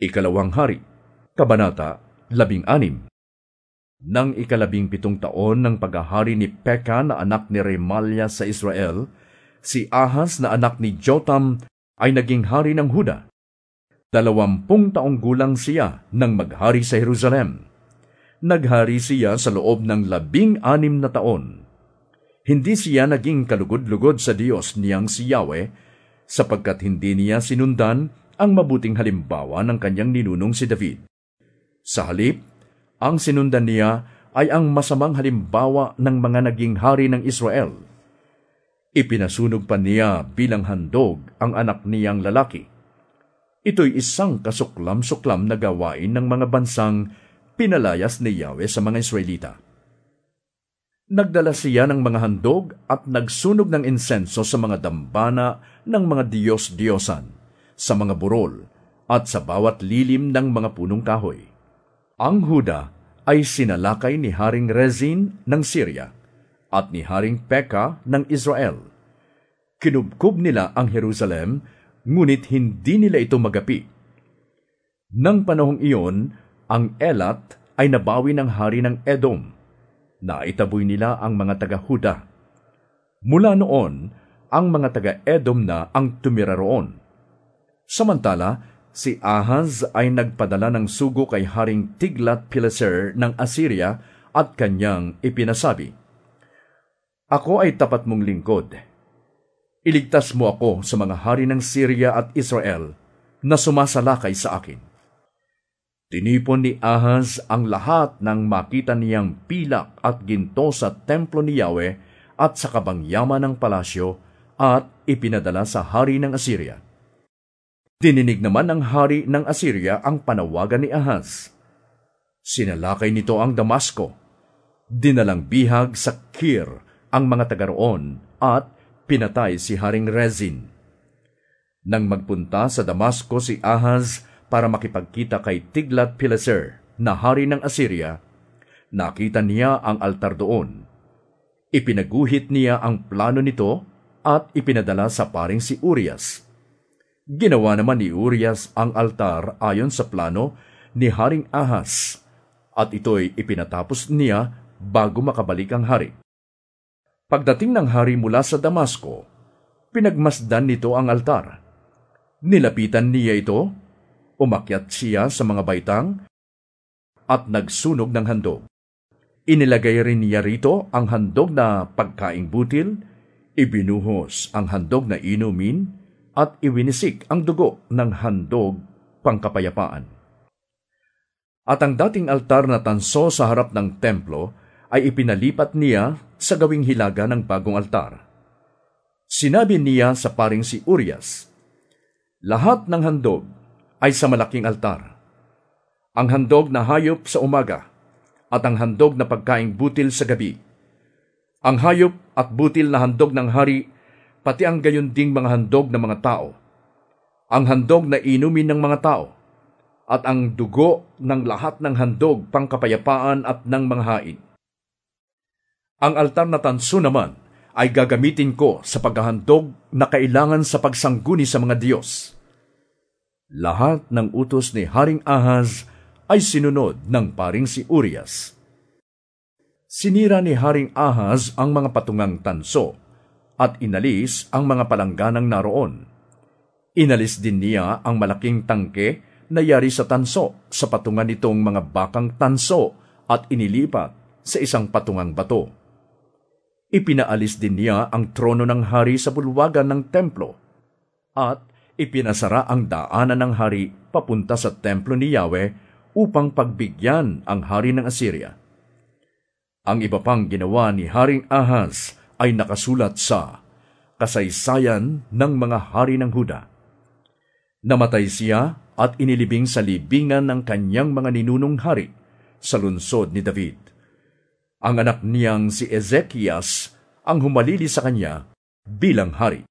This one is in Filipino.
Ikalawang Hari, Kabanata 16 Nang ikalabing pitong taon ng paghahari ni Pekah na anak ni Remalia sa Israel, si Ahaz na anak ni Jotam ay naging hari ng Huda. Dalawampung taong gulang siya nang maghari sa Jerusalem. Naghari siya sa loob ng labing anim na taon. Hindi siya naging kalugod-lugod sa Diyos niyang si Yahweh, sapagkat hindi niya sinundan ang mabuting halimbawa ng kanyang ninunong si David. Sa halip, ang sinundan niya ay ang masamang halimbawa ng mga naging hari ng Israel. Ipinasunog pa niya bilang handog ang anak niyang lalaki. Ito'y isang kasuklam-suklam na gawain ng mga bansang pinalayas ni Yahweh sa mga Israelita. Nagdala siya ng mga handog at nagsunog ng insenso sa mga dambana ng mga Diyos-Diyosan sa mga burol at sa bawat lilim ng mga punong kahoy. Ang Huda ay sinalakay ni Haring Rezin ng Syria at ni Haring Peka ng Israel. Kinubkob nila ang Jerusalem, ngunit hindi nila ito magapi. Nang panahong iyon, ang Elat ay nabawi ng hari ng Edom. Naitaboy nila ang mga taga-Huda. Mula noon, ang mga taga-Edom na ang tumira roon. Samantala, si Ahaz ay nagpadala ng sugo kay Haring Tiglat-Pileser ng Assyria at kanyang ipinasabi, Ako ay tapat mong lingkod. Iligtas mo ako sa mga hari ng Syria at Israel na sumasalakay sa akin. Tinipon ni Ahaz ang lahat ng makita niyang pilak at ginto sa templo ni Yahweh at sa kabangyaman ng palasyo at ipinadala sa hari ng Assyria. Dininig naman ng hari ng Assyria ang panawagan ni Ahaz. Sinalakay nito ang Damasco. Dinalang bihag sa Kir ang mga taga roon at pinatay si Haring Rezin. Nang magpunta sa Damasco si Ahaz para makipagkita kay Tiglat Pileser na hari ng Assyria, nakita niya ang altar doon. Ipinaguhit niya ang plano nito at ipinadala sa paring si Urias Ginawa naman ni Urias ang altar ayon sa plano ni Haring Ahas at ito'y ipinatapos niya bago makabalik ang hari. Pagdating ng hari mula sa Damasco, pinagmasdan nito ang altar. Nilapitan niya ito, umakyat siya sa mga baitang, at nagsunog ng handog. Inilagay rin niya rito ang handog na pagkaing butil, ibinuhos ang handog na inumin, at iwinisik ang dugo ng handog pangkapayapaan. At ang dating altar na tanso sa harap ng templo ay ipinalipat niya sa gawing hilaga ng bagong altar. Sinabi niya sa paring si Urias, Lahat ng handog ay sa malaking altar. Ang handog na hayop sa umaga at ang handog na pagkaing butil sa gabi. Ang hayop at butil na handog ng hari pati ang gayon ding mga handog ng mga tao, ang handog na inumin ng mga tao, at ang dugo ng lahat ng handog pangkapayapaan at ng mga hain. Ang altar na tanso naman ay gagamitin ko sa paghahandog na kailangan sa pagsangguni sa mga Diyos. Lahat ng utos ni Haring Ahaz ay sinunod ng paring si Urias. Sinira ni Haring Ahaz ang mga patungang tanso at inalis ang mga palangganang naroon. Inalis din niya ang malaking tangke na yari sa tanso sa patungan nitong mga bakang tanso at inilipat sa isang patungang bato. Ipinaalis din niya ang trono ng hari sa bulwagan ng templo at ipinasara ang daanan ng hari papunta sa templo ni Yahweh upang pagbigyan ang hari ng Assyria. Ang iba pang ginawa ni Haring Ahaz ay nakasulat sa Kasaysayan ng mga hari ng Huda. Namatay siya at inilibing sa libingan ng kanyang mga ninunong hari sa lungsod ni David. Ang anak niyang si Ezekias ang humalili sa kanya bilang hari.